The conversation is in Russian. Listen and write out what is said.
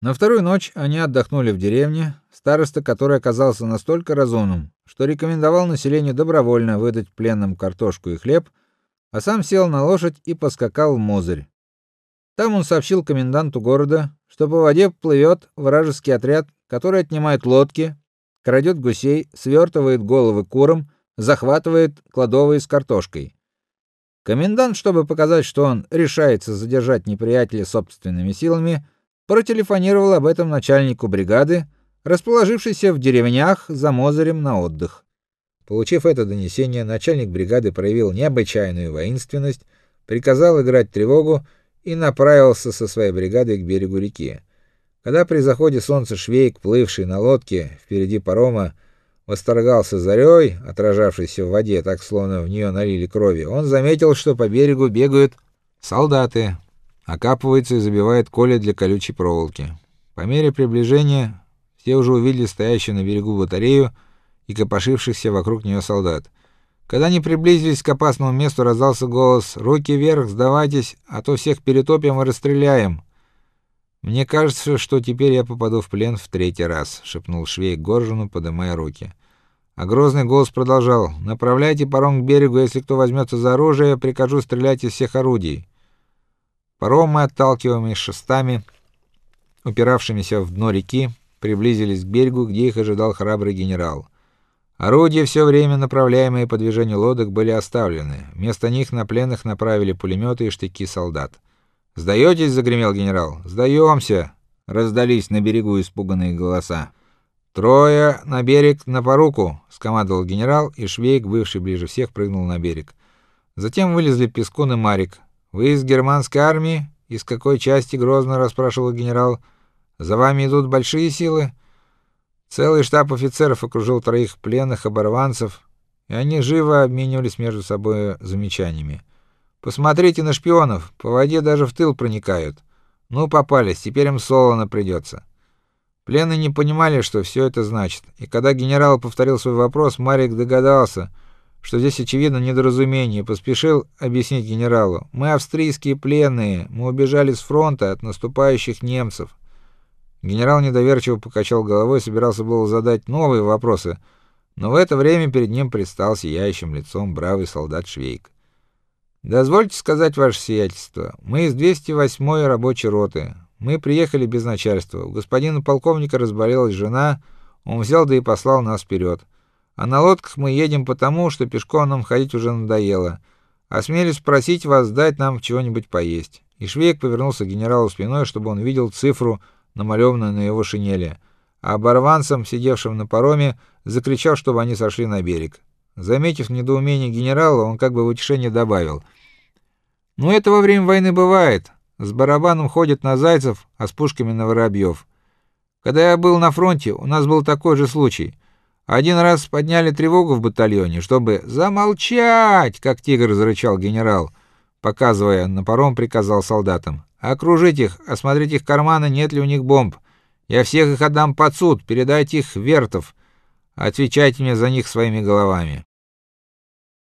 На вторую ночь они отдохнули в деревне, староста который оказался настолько разумным, что рекомендовал населению добровольно выдать пленным картошку и хлеб, а сам сел на лошадь и поскакал в Мозырь. Там он сообщил коменданту города, что по воде плывет вражеский отряд, который отнимает лодки, крадет гусей, свертывает головы курам, захватывает кладовые с картошкой. Комендант, чтобы показать, что он решается задержать неприятеля собственными силами, протелефонировал об этом начальнику бригады, расположившейся в деревнях за Мозырем на отдых. Получив это донесение, начальник бригады проявил необычайную воинственность, приказал играть тревогу и направился со своей бригадой к берегу реки. Когда при заходе солнца Швейк, плывший на лодке впереди парома, восторгался зарей, отражавшейся в воде, так словно в нее налили крови, он заметил, что по берегу бегают солдаты, окапывается и забивает коля для колючей проволоки. По мере приближения все уже увидели стоящую на берегу батарею и копошившихся вокруг нее солдат. Когда они приблизились к опасному месту, раздался голос: "Руки вверх, сдавайтесь, а то всех перетопим и расстреляем". Мне кажется, что теперь я попаду в плен в третий раз, шепнул Швейк Горжину, поднимая руки. А грозный голос продолжал: "Направляйте паром к берегу, если кто возьмется за оружие, прикажу стрелять из всех орудий". Паромы, отталкиваемые шестами, упиравшимися в дно реки, приблизились к берегу, где их ожидал храбрый генерал. Орудия, все время направляемые по движению лодок, были оставлены. Вместо них на пленных направили пулеметы и штыки солдат. "Сдаетесь?" загремел генерал. "Сдаемся!» — раздались на берегу испуганные голоса. "Трое на берег на поруку", скомандовал генерал, и Швейк, бывший ближе всех, прыгнул на берег. Затем вылезли Пескун и Марик. Вы из германской армии? Из какой части? грозно расспрашивал генерал. За вами идут большие силы? Целый штаб офицеров окружил троих пленных оборванцев, и они живо обменивались между собой замечаниями. Посмотрите на шпионов, по воде даже в тыл проникают. Ну попались, теперь им солоно придется. Пленные не понимали, что все это значит. И когда генерал повторил свой вопрос, Марик догадался, что здесь очевидно недоразумение, поспешил объяснить генералу: "Мы австрийские пленные, мы убежали с фронта от наступающих немцев". Генерал недоверчиво покачал головой, собирался было задать новые вопросы, но в это время перед ним предстал сияющим лицом бравый солдат Швейк. Дозвольте сказать ваше сиятельство, мы из 208-й рабочей роты. Мы приехали без начальства. У господина полковника разболелась жена, он взял да и послал нас вперед. А на лодках мы едем потому, что пешком нам ходить уже надоело. Осмелюсь спросить вас дать нам чего-нибудь поесть. И Швейк повернулся к генералу спиной, чтобы он видел цифру, намалёванную на его шинели. А оборванцам, сидевшим на пароме, закричал, чтобы они сошли на берег. Заметив недоумение генерала, он как бы в утешение добавил: "Ну это во время войны бывает. С барабаном ходят на зайцев, а с пушками на воробьев. Когда я был на фронте, у нас был такой же случай. Один раз подняли тревогу в батальоне, чтобы замолчать, как тигр зарычал генерал, показывая на паром, приказал солдатам: "Окружить их, осмотреть их карманы, нет ли у них бомб. Я всех их отдам под суд, передайте их Вертов. Отвечайте мне за них своими головами".